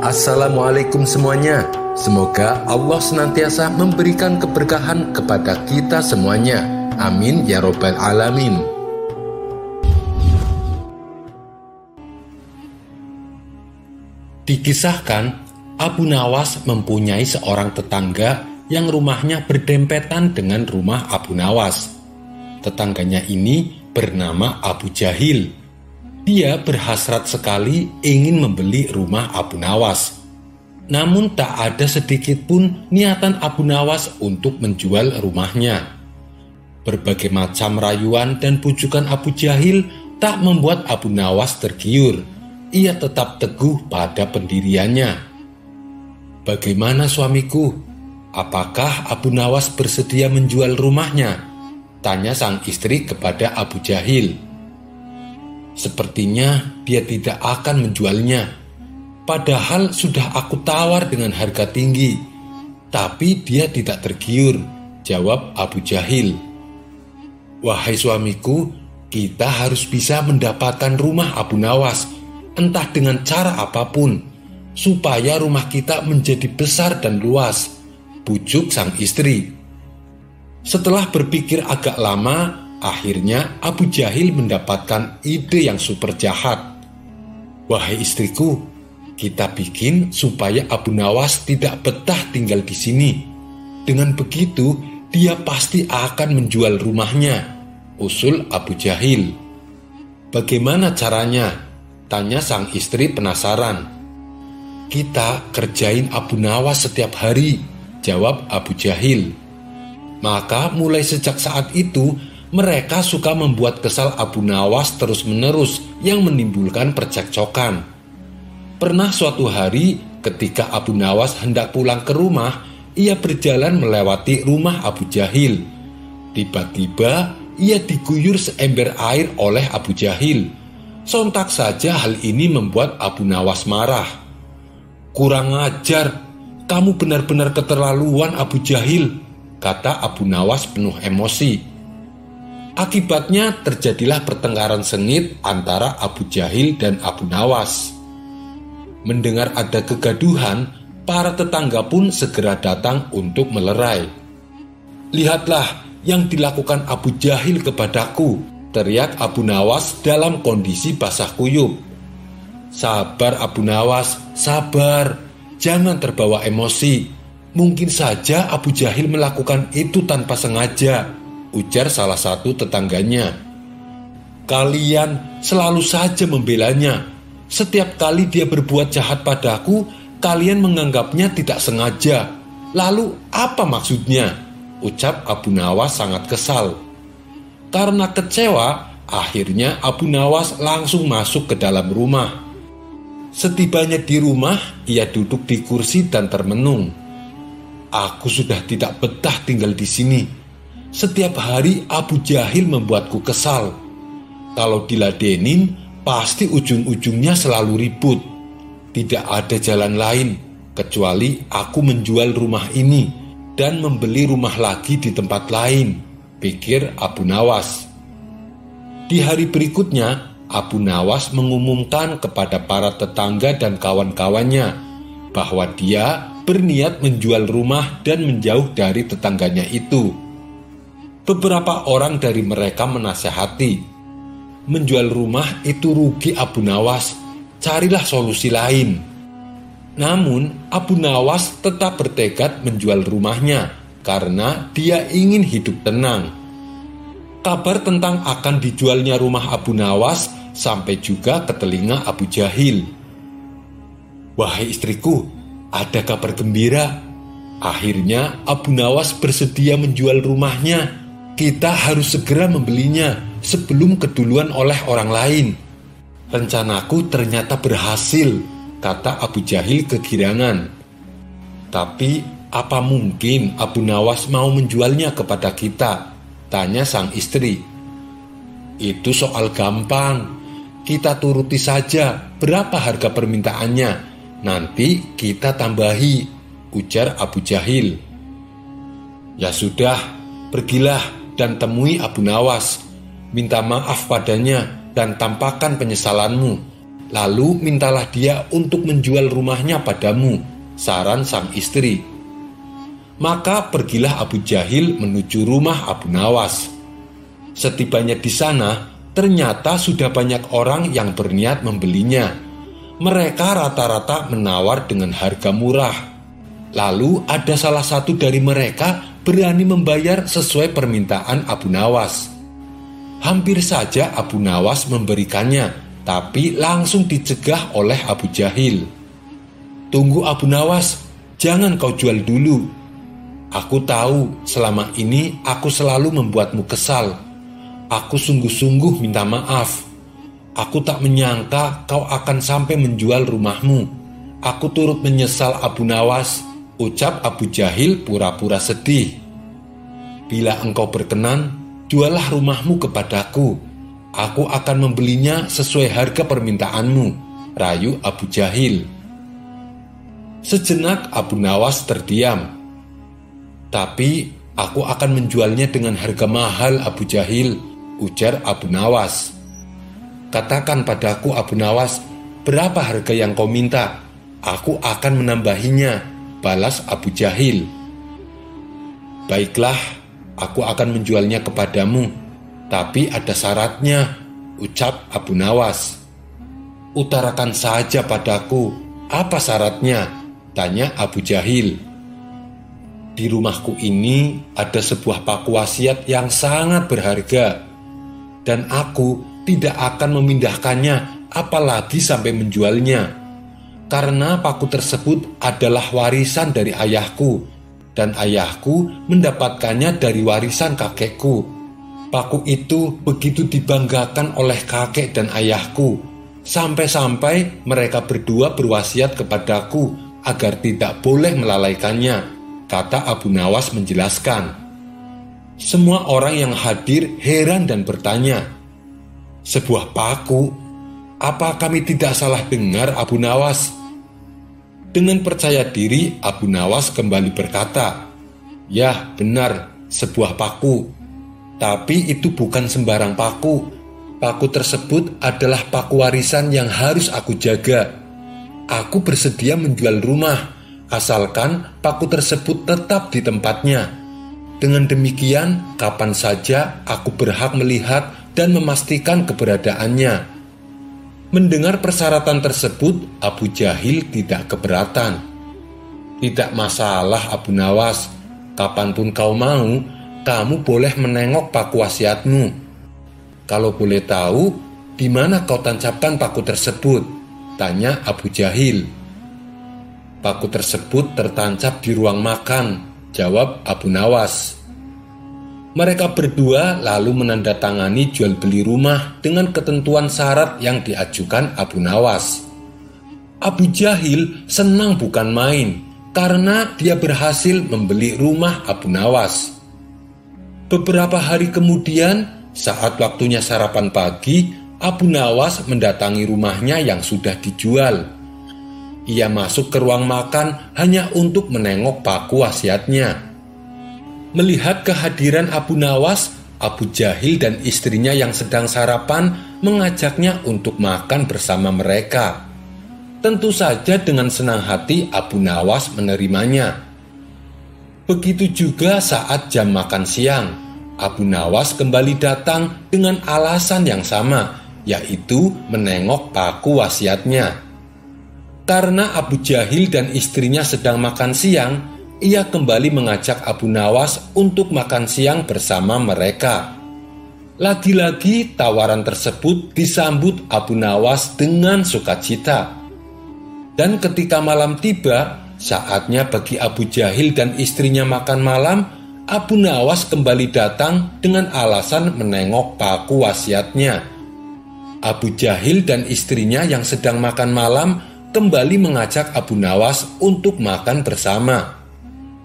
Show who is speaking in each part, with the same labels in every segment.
Speaker 1: Assalamualaikum semuanya. Semoga Allah senantiasa memberikan keberkahan kepada kita semuanya. Amin ya Robbal 'Alamin. Dikisahkan, Abu Nawas mempunyai seorang tetangga yang rumahnya berdempetan dengan rumah Abu Nawas. Tetangganya ini bernama Abu Jahil. Dia berhasrat sekali ingin membeli rumah Abu Nawas. Namun tak ada sedikit pun niatan Abu Nawas untuk menjual rumahnya. Berbagai macam rayuan dan pujukan Abu Jahil tak membuat Abu Nawas tergiur. Ia tetap teguh pada pendiriannya. Bagaimana suamiku? Apakah Abu Nawas bersedia menjual rumahnya? Tanya sang istri kepada Abu Jahil. Sepertinya dia tidak akan menjualnya. Padahal sudah aku tawar dengan harga tinggi. Tapi dia tidak tergiur, jawab Abu Jahil. Wahai suamiku, kita harus bisa mendapatkan rumah Abu Nawas, entah dengan cara apa pun, supaya rumah kita menjadi besar dan luas. Pujuk sang istri. Setelah berpikir agak lama, akhirnya Abu Jahil mendapatkan ide yang super jahat. Wahai istriku, kita bikin supaya Abu Nawas tidak betah tinggal di sini. Dengan begitu, dia pasti akan menjual rumahnya. Usul Abu Jahil. Bagaimana caranya? Tanya sang istri penasaran. Kita kerjain Abu Nawas setiap hari, jawab Abu Jahil. Maka mulai sejak saat itu mereka suka membuat kesal Abu Nawas terus-menerus yang menimbulkan percekcokan. Pernah suatu hari ketika Abu Nawas hendak pulang ke rumah, ia berjalan melewati rumah Abu Jahil. Tiba-tiba ia diguyur seember air oleh Abu Jahil. Sontak saja hal ini membuat Abu Nawas marah. Kurang ajar, kamu benar-benar keterlaluan Abu Jahil, kata Abu Nawas penuh emosi. Akibatnya terjadilah pertengkaran sengit antara Abu Jahil dan Abu Nawas. Mendengar ada kegaduhan, para tetangga pun segera datang untuk melerai. Lihatlah yang dilakukan Abu Jahil kepadaku, teriak Abu Nawas dalam kondisi basah kuyup. Sabar Abu Nawas, sabar, jangan terbawa emosi. Mungkin saja Abu Jahil melakukan itu tanpa sengaja, ujar salah satu tetangganya. Kalian selalu saja membelanya. Setiap kali dia berbuat jahat padaku, kalian menganggapnya tidak sengaja. Lalu apa maksudnya? Ucap Abu Nawas sangat kesal. Karena kecewa, akhirnya Abu Nawas langsung masuk ke dalam rumah. Setibanya di rumah, ia duduk di kursi dan termenung. Aku sudah tidak betah tinggal di sini. Setiap hari Abu Jahil membuatku kesal. Kalau diladenin, pasti ujung-ujungnya selalu ribut. Tidak ada jalan lain kecuali aku menjual rumah ini dan membeli rumah lagi di tempat lain, pikir Abu Nawas. Di hari berikutnya, Abu Nawas mengumumkan kepada para tetangga dan kawan-kawannya bahwa dia berniat menjual rumah dan menjauh dari tetangganya itu. Beberapa orang dari mereka menasehati, menjual rumah itu rugi Abu Nawas, carilah solusi lain. Namun Abu Nawas tetap bertekad menjual rumahnya karena dia ingin hidup tenang. Kabar tentang akan dijualnya rumah Abu Nawas sampai juga ke telinga Abu Jahil. Wahai istriku, ada kabar gembira. Akhirnya Abu Nawas bersedia menjual rumahnya. Kita harus segera membelinya sebelum keduluan oleh orang lain. Rencanaku ternyata berhasil, kata Abu Jahil kegirangan. Tapi apa mungkin Abu Nawas mau menjualnya kepada kita? Tanya sang istri. Itu soal gampang. Kita turuti saja berapa harga permintaannya Nanti kita tambahi, ujar Abu Jahil. Ya sudah, pergilah dan temui Abu Nawas. Minta maaf padanya dan tampakkan penyesalanmu. lalu mintalah dia untuk menjual rumahnya padamu, saran sang istri. Maka pergilah Abu Jahil menuju rumah Abu Nawas. Setibanya di sana, ternyata sudah banyak orang yang berniat membelinya. Mereka rata-rata menawar dengan harga murah. Lalu ada salah satu dari mereka berani membayar sesuai permintaan Abu Nawas. Hampir saja Abu Nawas memberikannya, tapi langsung dicegah oleh Abu Jahil. Tunggu Abu Nawas, jangan kau jual dulu. Aku tahu selama ini aku selalu membuatmu kesal. Aku sungguh-sungguh minta maaf. Aku tak menyangka kau akan sampai menjual rumahmu. Aku turut menyesal Abu Nawas, ucap Abu Jahil pura-pura sedih. Bila engkau berkenan, jualah rumahmu kepadaku. Aku akan membelinya sesuai harga permintaanmu, rayu Abu Jahil. Sejenak Abu Nawas terdiam. Tapi aku akan menjualnya dengan harga mahal Abu Jahil, ujar Abu Nawas. Katakan padaku Abu Nawas, berapa harga yang kau minta? Aku akan menambahinya, balas Abu Jahil. Baiklah, aku akan menjualnya kepadamu, tapi ada syaratnya, ucap Abu Nawas. Utarakan saja padaku, apa syaratnya? Tanya Abu Jahil. Di rumahku ini ada sebuah paku wasiat yang sangat berharga, dan aku tidak akan memindahkannya, apalagi sampai menjualnya, karena paku tersebut adalah warisan dari ayahku dan ayahku mendapatkannya dari warisan kakekku. Paku itu begitu dibanggakan oleh kakek dan ayahku, sampai-sampai mereka berdua berwasiat kepadaku agar tidak boleh melalaikannya, kata Abu Nawas menjelaskan. Semua orang yang hadir heran dan bertanya, "Sebuah paku? Apa kami tidak salah dengar, Abu Nawas?" Dengan percaya diri, Abu Nawas kembali berkata, "Ya, benar, sebuah paku. Tapi itu bukan sembarang paku. Paku tersebut adalah paku warisan yang harus aku jaga. Aku bersedia menjual rumah, asalkan paku tersebut tetap di tempatnya. Dengan demikian, kapan saja aku berhak melihat dan memastikan keberadaannya." Mendengar persyaratan tersebut, Abu Jahil tidak keberatan. Tidak masalah Abu Nawas, kapan pun kau mau, kamu boleh menengok paku wasiatmu. Kalau boleh tahu, di mana kau tancapkan paku tersebut? Tanya Abu Jahil. Paku tersebut tertancap di ruang makan, jawab Abu Nawas. Mereka berdua lalu menandatangani jual beli rumah dengan ketentuan syarat yang diajukan Abu Nawas. Abu Jahil senang bukan main karena dia berhasil membeli rumah Abu Nawas. Beberapa hari kemudian, saat waktunya sarapan pagi, Abu Nawas mendatangi rumahnya yang sudah dijual. Ia masuk ke ruang makan hanya untuk menengok paku wasiatnya. Melihat kehadiran Abu Nawas, Abu Jahil dan istrinya yang sedang sarapan mengajaknya untuk makan bersama mereka. Tentu saja dengan senang hati Abu Nawas menerimanya. Begitu juga saat jam makan siang, Abu Nawas kembali datang dengan alasan yang sama, yaitu menengok paku wasiatnya. Karena Abu Jahil dan istrinya sedang makan siang, ia kembali mengajak Abu Nawas untuk makan siang bersama mereka. Lagi-lagi tawaran tersebut disambut Abu Nawas dengan sukacita. Dan ketika malam tiba, saatnya bagi Abu Jahil dan istrinya makan malam, Abu Nawas kembali datang dengan alasan menengok paku wasiatnya. Abu Jahil dan istrinya yang sedang makan malam kembali mengajak Abu Nawas untuk makan bersama.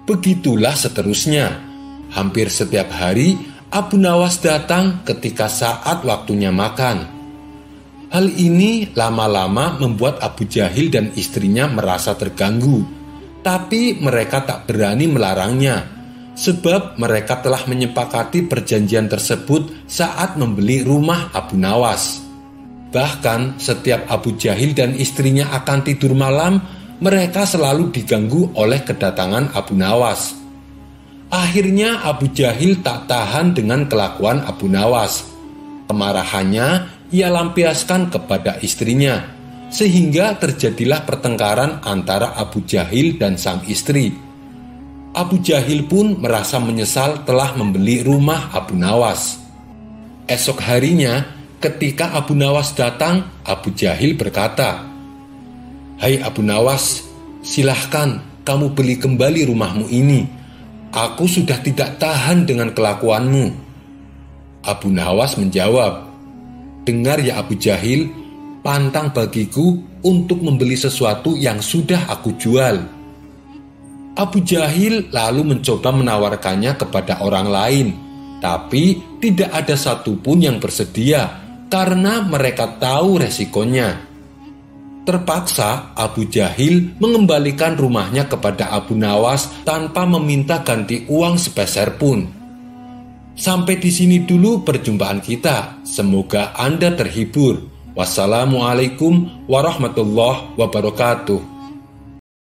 Speaker 1: Begitulah seterusnya. Hampir setiap hari Abu Nawas datang ketika saat waktunya makan. Hal ini lama-lama membuat Abu Jahil dan istrinya merasa terganggu, tapi mereka tak berani melarangnya sebab mereka telah menyepakati perjanjian tersebut saat membeli rumah Abu Nawas. Bahkan setiap Abu Jahil dan istrinya akan tidur malam, mereka selalu diganggu oleh kedatangan Abu Nawas. Akhirnya Abu Jahil tak tahan dengan kelakuan Abu Nawas. Kemarahannya ia lampiaskan kepada istrinya, sehingga terjadilah pertengkaran antara Abu Jahil dan sang istri. Abu Jahil pun merasa menyesal telah membeli rumah Abu Nawas. Esok harinya, Ketika Abu Nawas datang, Abu Jahil berkata, Hai Abu Nawas, silahkan kamu beli kembali rumahmu ini. Aku sudah tidak tahan dengan kelakuanmu. Abu Nawas menjawab, Dengar ya Abu Jahil, pantang bagiku untuk membeli sesuatu yang sudah aku jual. Abu Jahil lalu mencoba menawarkannya kepada orang lain, tapi tidak ada satupun yang bersedia karena mereka tahu resikonya. Terpaksa Abu Jahil mengembalikan rumahnya kepada Abu Nawas tanpa meminta ganti uang sepeser pun. Sampai di sini dulu perjumpaan kita. Semoga Anda terhibur. Wassalamualaikum warahmatullahi wabarakatuh.